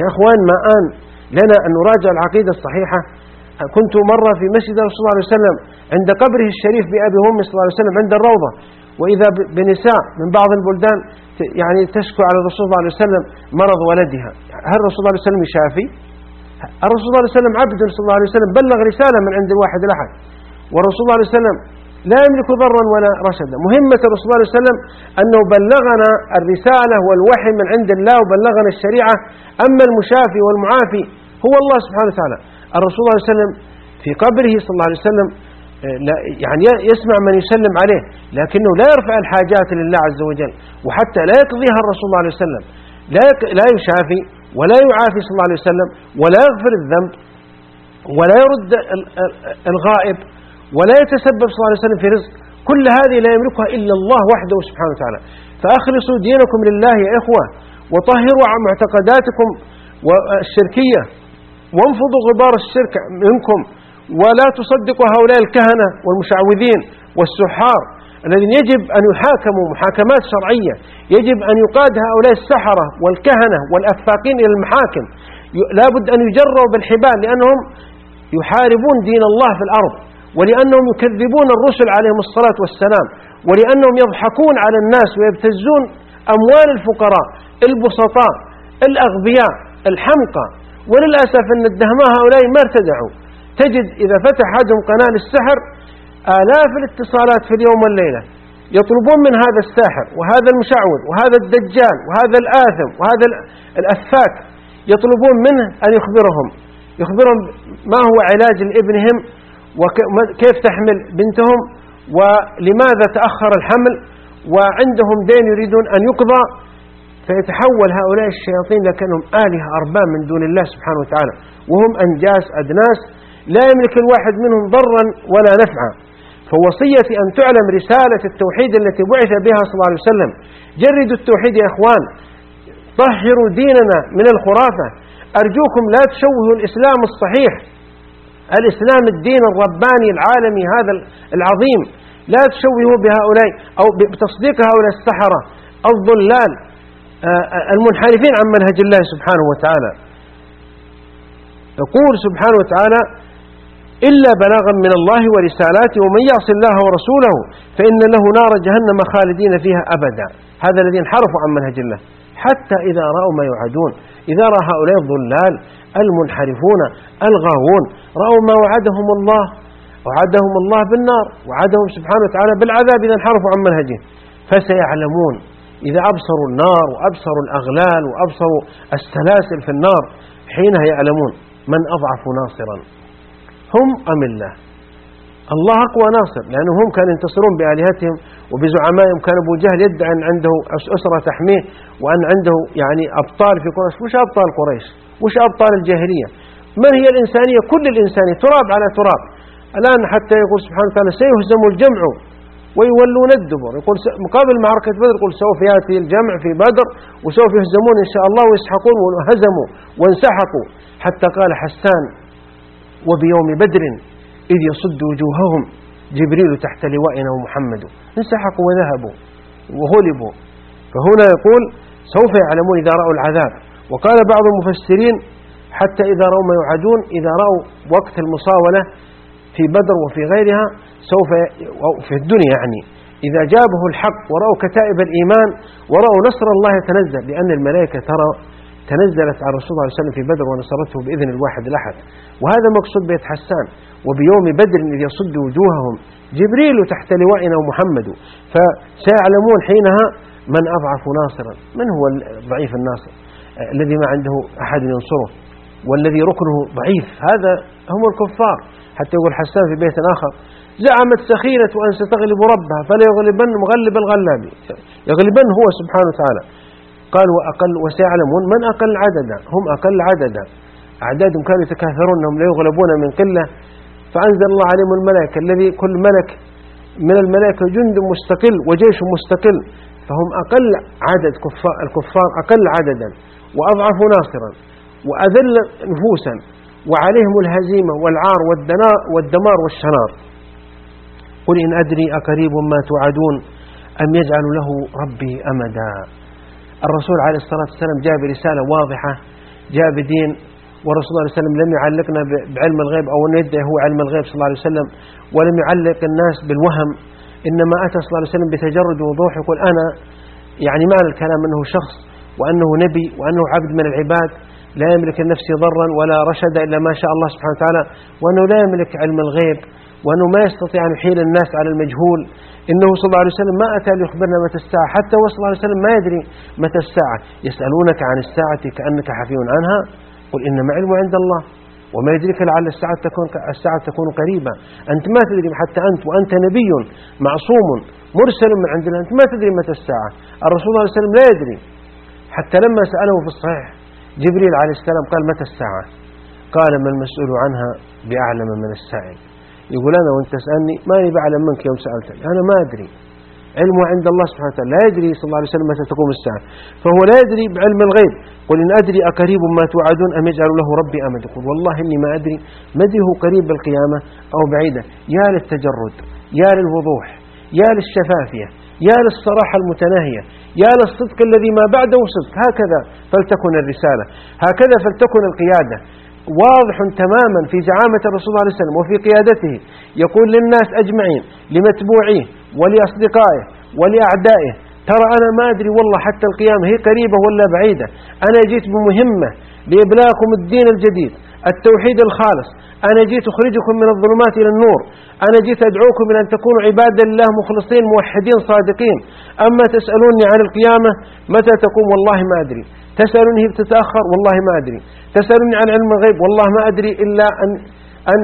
يا أخوان ما آن لنا أن نراجع العقيدة الصحيحة. كنت مرة في مسجد صلى الله عليه وسلم عند قبره الشريف بأبي هم صلى الله عليه وسلم عند الروضة. وإذا بنساء من بعض البلدان يعني تشكو على الرسول صلى الله عليه وسلم مرض ولدها. هل الرسول صلى الله عليه وسلم يشافي؟ الرسول صلى الله عليه وسلم عبد صلى الله عليه وسلم بلغ رسالة من عند الواحد الأحد. والرسول صلى الله عليه وسلم لا يملك ضرا ولا رشدا. مهمة الرسول صلى الله عليه وسلم أنه بلغنا الرسالة والوحي من عند الله وبلغنا الشريعة. أما المشافي والمعافي هو الله سبحانه وتعالى. الرسول صلى الله عليه وسلم في قبره صلى الله عليه وسلم يعني يسمع من يسلم عليه لكنه لا يرفع الحاجات لله عز وجل وحتى لا يقضيها الرسول صلى الله عليه وسلم. لا لا يشافي ولا يعافي صلى الله عليه وسلم ولا يغفر الذنب ولا يرد الغائب ولا يتسبب صلى الله عليه وسلم في رزق. كل هذه لا يملكها إلا الله وحده سبحانه وتعالى. فأخلصوا دينكم لله يا إخوة وطهروا عن معتقداتكم الشركية وانفضوا غبار الشرك منكم. ولا تصدقوا هؤلاء الكهنة والمشعوذين والسحار الذين يجب أن يحاكموا محاكمات شرعية يجب أن يقاد هؤلاء السحرة والكهنة والأفاقين إلى المحاكم. لا بد أن يجروا بالحبال لأنهم يحاربون دين الله في الأرض ولأنهم يكذبون الرسل عليهم الصلاة والسلام ولأنهم يضحكون على الناس ويبتزون أموال الفقراء البسطاء الأغبياء الحمقى. وللأسف أن الدهماء هؤلاء ما ارتدعوا. تجد إذا فتح أحدهم قناة السحر آلاف الاتصالات في اليوم والليلة يطلبون من هذا الساحر وهذا المشعوذ وهذا الدجال وهذا الآثم وهذا الأفاك يطلبون منه أن يخبرهم. يخبرهم ما هو علاج لابنهم وكيف تحمل بنتهم ولماذا تأخر الحمل وعندهم دين يريدون أن يقضى. فيتحول هؤلاء الشياطين لكنهم آلهة أرباب من دون الله سبحانه وتعالى. وهم أنجاس أدناس لا يملك الواحد منهم ضرا ولا نفعا. فوصيتي أن تعلم رسالة التوحيد التي بعث بها صلى الله عليه وسلم. جردوا التوحيد يا إخوان. طهروا ديننا من الخرافة. أرجوكم لا تشوهوا الإسلام الصحيح. الإسلام الدين الرباني العالمي هذا العظيم. لا تشوهوا بهؤلاء أو بتصديق هؤلاء السحرة الضلال آه، آه، المنحرفين عن منهج الله سبحانه وتعالى. يقول سبحانه وتعالى إلا بلاغا من الله ورسالاته ومن يعص الله ورسوله فإن له نار جهنم خالدين فيها أبدا. هذا الذين انحرفوا عن منهج الله. حتى إذا رأوا ما يوعدون إذا رأى هؤلاء الضلال المنحرفون الغاوون رأوا ما وعدهم الله وعدهم الله بالنار وعدهم سبحانه وتعالى بالعذاب إذا انحرفوا عن منهجه. فسيعلمون إذا أبصروا النار وأبصروا الأغلال وأبصروا السلاسل في النار حينها يعلمون من أضعف ناصرا. هم أم الله؟ الله أقوى ناصر لأنهم هم كانوا ينتصرون بآلهتهم وبزعمائهم كان أبو جهل يدعي أن عنده أسرة تحميه وأن عنده يعني أبطال في قريش. وش أبطال قريش؟ وش أبطال الجاهلية؟ من هي الإنسانية؟ كل الإنسانية تراب على تراب. الآن حتى يقول سبحانه وتعالى سيهزم الجمع ويولون الدبر. يقول مقابل معركة بدر يقول سوف يأتي الجمع في بدر وسوف يهزمون إن شاء الله ويسحقون وهزموا وانسحقوا. حتى قال حسان وبيوم بدر إذ يصد وجوههم جبريل تحت لوائنا ومحمد. انسحقوا وذهبوا وغلبوا. فهنا يقول سوف يعلمون إذا رأوا العذاب. وقال بعض المفسرين حتى إذا رأوا ما يعادون إذا رأوا وقت المصاولة في بدر وفي غيرها سوف في الدنيا يعني. إذا جابه الحق ورأوا كتائب الإيمان ورأوا نصر الله يتنزل لأن الملائكة ترى تنزلت على الرسول صلى الله عليه وسلم في بدر ونصرته بإذن الواحد الأحد. وهذا مقصود بيت حسان. وبيوم بدر إذ يصد وجوههم جبريل تحت لوائنا ومحمد. فسيعلمون حينها من أضعف ناصرا. من هو الضعيف الناصر؟ الذي ما عنده أحد ينصره. والذي ركنه ضعيف. هذا هم الكفار. حتى يقول حسان في بيت آخر زعمت سخينة أن ستغلب ربها فلا يغلبن مغلب الغلاب. يغلبن هو سبحانه وتعالى. قال وأقل وسيعلمون من أقل عددا؟ هم أقل عددا. أعدادهم كانوا يتكاثرون أنهم لا يغلبون من قلة. فأنزل الله عليهم الملائكة الذي كل ملك من الملائكة جند مستقل وجيش مستقل. فهم أقل عدد كفار الكفار أقل عددا وأضعف ناصرا وأذل نفوسا وعليهم الهزيمة والعار والدمار والشنار قل إن أدري أقريب ما توعدون أم يجعل له ربي أمدا؟ الرسول عليه الصلاة والسلام جاء برسالة واضحة جاء بدين والرسول صلى الله عليه وسلم لم يعلقنا بعلم الغيب أو أن يدعي هو علم الغيب صلى الله عليه وسلم ولم يعلق الناس بالوهم إنما أتى صلى الله عليه وسلم بتجرد ووضوح يقول أنا يعني معنى الكلام أنه شخص وأنه نبي وأنه عبد من العباد لا يملك لنفسه ضرا ولا رشد إلا ما شاء الله سبحانه وتعالى وأنه لا يملك علم الغيب وأنه ما يستطيع أن يحيل الناس على المجهول إنه صلى الله عليه وسلم ما أتى ليخبرنا متى الساعة حتى هو صلى الله عليه وسلم ما يدري متى الساعة. يسألونك عن الساعة كأنك حفي عنها قل إنما علم عند الله. وما يدريك لعل الساعة تكون, الساعة تكون قريبة. أنت ما تدري حتى أنت وأنت نبي معصوم مرسل من عند الله أنت ما تدري متى الساعة. الرسول صلى الله عليه وسلم لا يدري. حتى لما سأله في الصحيح جبريل عليه السلام قال متى الساعة؟ قال ما المسؤول عنها بأعلم من السائل. يقول أنا وأنت تسألني ماني بعلم منك يوم سألتني أنا ما أدري. علمه عند الله سبحانه وتعالى. لا يدري صلى الله عليه وسلم متى تقوم الساعة. فهو لا يدري بعلم الغيب. قل إن أدري أقريب ما توعدون أم يجعل له ربي أمد. يقول والله إني ما أدري. مدري هو قريب بالقيامة أو بعيدة. يا للتجرد. يا للوضوح. يا للشفافية. يا للصراحة المتناهية. يا للصدق الذي ما بعده صدق. هكذا فلتكن الرسالة. هكذا فلتكن القيادة. واضح تماما في زعامة الرسول صلى الله عليه وسلم وفي قيادته. يقول للناس أجمعين لمتبوعيه ولأصدقائه ولأعدائه ترى أنا ما أدري والله حتى القيامة هي قريبة ولا بعيدة. أنا جيت بمهمة لإبلاغكم الدين الجديد التوحيد الخالص. أنا جيت أخرجكم من الظلمات إلى النور. أنا جيت أدعوكم إلى أن تكونوا عبادا لله مخلصين موحدين صادقين. أما تسألوني عن القيامة متى تقوم؟ والله ما أدري. تسألوني هي بتتأخر؟ والله ما أدري. تسألوني عن علم الغيب؟ والله ما أدري إلا أن, أن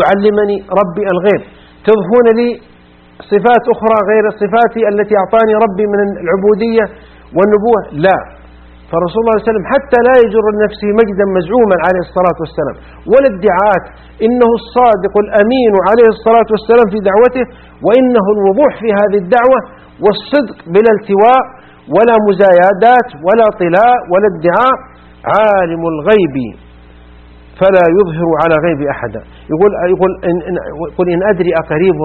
يعلمني ربي الغيب. تضفون لي صفات أخرى غير صفاتي التي أعطاني ربي من العبودية والنبوة؟ لا. فالرسول صلى الله عليه وسلم حتى لا يجر لنفسه مجدا مزعوما عليه الصلاة والسلام. ولا ادعاءات إنه الصادق الأمين عليه الصلاة والسلام في دعوته وإنه الوضوح في هذه الدعوة والصدق بلا التواء ولا مزايدات ولا طلاء ولا ادعاء عالم الغيب. فلا يظهر على غيب أحدا يقول, يقول إن, إن, قل إن أدري أقريب.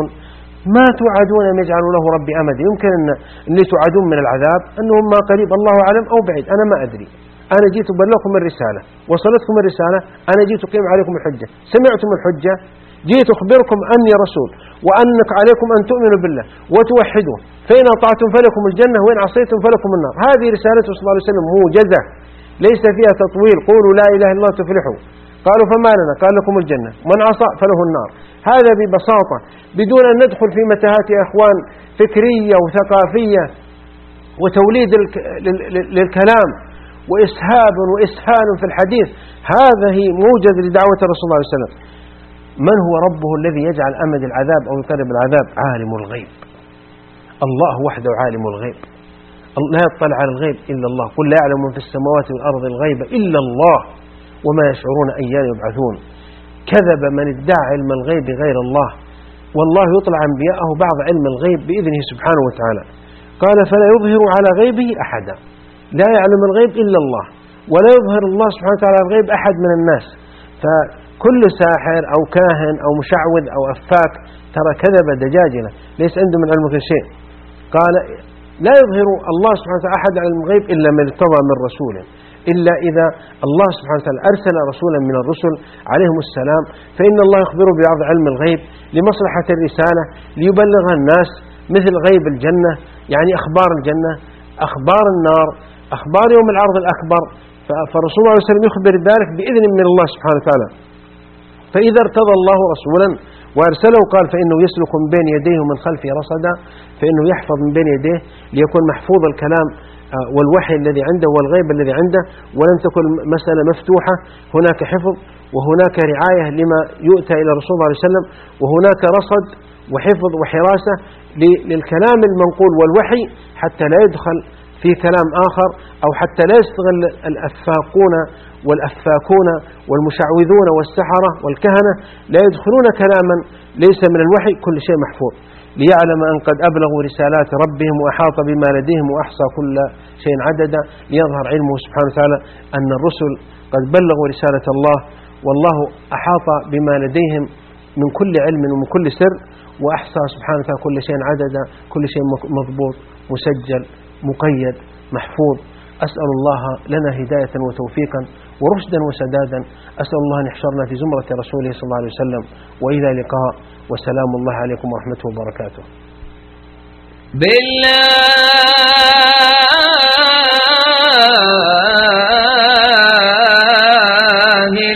ما توعدون أن يجعلوا له ربي أمدا يمكن أن اللي توعدون من العذاب أنهم ما قريب. الله أعلم أو بعيد. أنا ما أدري. أنا جيت أبلغكم الرسالة. وصلتكم الرسالة. أنا جيت أقيم عليكم الحجة. سمعتم الحجة. جيت أخبركم أني رسول. وأنك عليكم أن تؤمنوا بالله. وتوحدوا فإن أطعتم فلكم الجنة وإن عصيتم فلكم النار. هذه رسالته صلى الله عليه وسلم موجزة ليس فيها تطويل. قولوا لا إله إلا الله تفلحوا. قالوا فما لنا؟ قال لكم الجنة. من عصى فله النار. هذا ببساطة بدون أن ندخل في متاهات يا إخوان فكرية وثقافية وتوليد للكلام وإسهاب وإسهال في الحديث. هذه موجز لدعوة الرسول صلى الله عليه وسلم. من هو ربه الذي يجعل أمد العذاب أو يقرب العذاب؟ عالم الغيب. الله وحده عالم الغيب. لا يطلع على الغيب إلا الله. قل لا يعلم من في السماوات والأرض الغيب إلا الله وما يشعرون أيان يبعثون. كذب من ادعى علم الغيب غير الله. والله يطلع أنبياءه بعض علم الغيب بإذنه سبحانه وتعالى. قال فلا يظهر على غيبه أحدا لا يعلم الغيب إلا الله ولا يظهر الله سبحانه وتعالى الغيب أحد من الناس. فكل ساحر أو كاهن أو مشعوذ أو أفاك ترى كذب دجاجلة ليس عنده من علمه شيء. قال لا يظهر الله سبحانه وتعالى أحد علم الغيب إلا من ارتضى من رسوله إلا إذا الله سبحانه وتعالى أرسل رسولا من الرسل عليهم السلام فإن الله يخبر ببعض علم الغيب لمصلحة الرسالة ليبلغ الناس مثل غيب الجنة يعني أخبار الجنة أخبار النار أخبار يوم العرض الأكبر فالرسول صلى الله عليه وسلم يخبر ذلك بإذن من الله سبحانه وتعالى. فإذا ارتضى الله رسولا وأرسله قال فإنه يسلك من بين يديه ومن خلفه رصدا فإنه يحفظ من بين يديه ليكون محفوظ الكلام آه، والوحي الذي عنده والغيب الذي عنده ولم تكن مسألة مفتوحة. هناك حفظ وهناك رعاية لما يؤتى إلى الرسول صلى الله عليه وسلم وهناك رصد وحفظ وحراسة للكلام المنقول والوحي حتى لا يدخل في كلام آخر أو حتى لا يستغل الأفاقون والأفاكون والمشعوذون والسحرة والكهنة لا يدخلون كلاما ليس من الوحي كل شيء محفوظ ليعلم أن قد أبلغوا رسالات ربهم وأحاط بما لديهم وأحصى كل شيء عددا ليظهر علمه سبحانه وتعالى أن الرسل قد بلغوا رسالة الله والله أحاط بما لديهم من كل علم ومن كل سر وأحصى سبحانه وتعالى كل شيء عددا كل شيء مضبوط مسجل مقيد محفوظ أسأل الله لنا هداية وتوفيقا ورشدا وسدادا أسأل الله أن يحشرنا في زمرة رسوله صلى الله عليه وسلم وإلى لقاء وسلام الله عليكم ورحمته وبركاته. بالله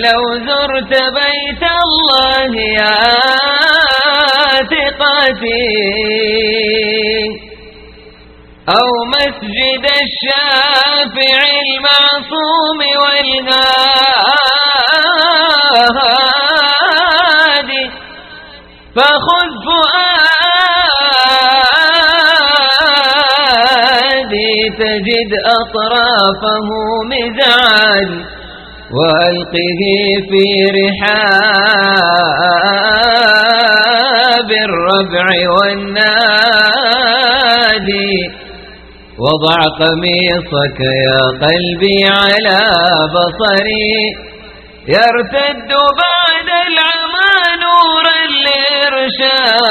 لو زرت بيت الله يا ثقتي أو مسجد الشافع فخذ فؤادي تجد أطرافه مزعل وألقه في رحاب الربع والنادي. وضع قميصك يا قلبي على بصري يرتد بعد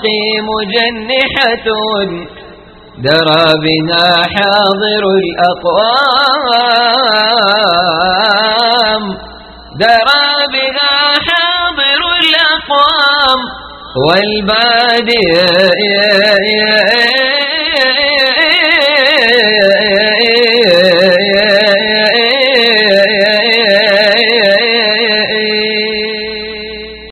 أشواقي مجنحة درى بها حاضر الأقوام. درى بها حاضر الأقوام. والبادي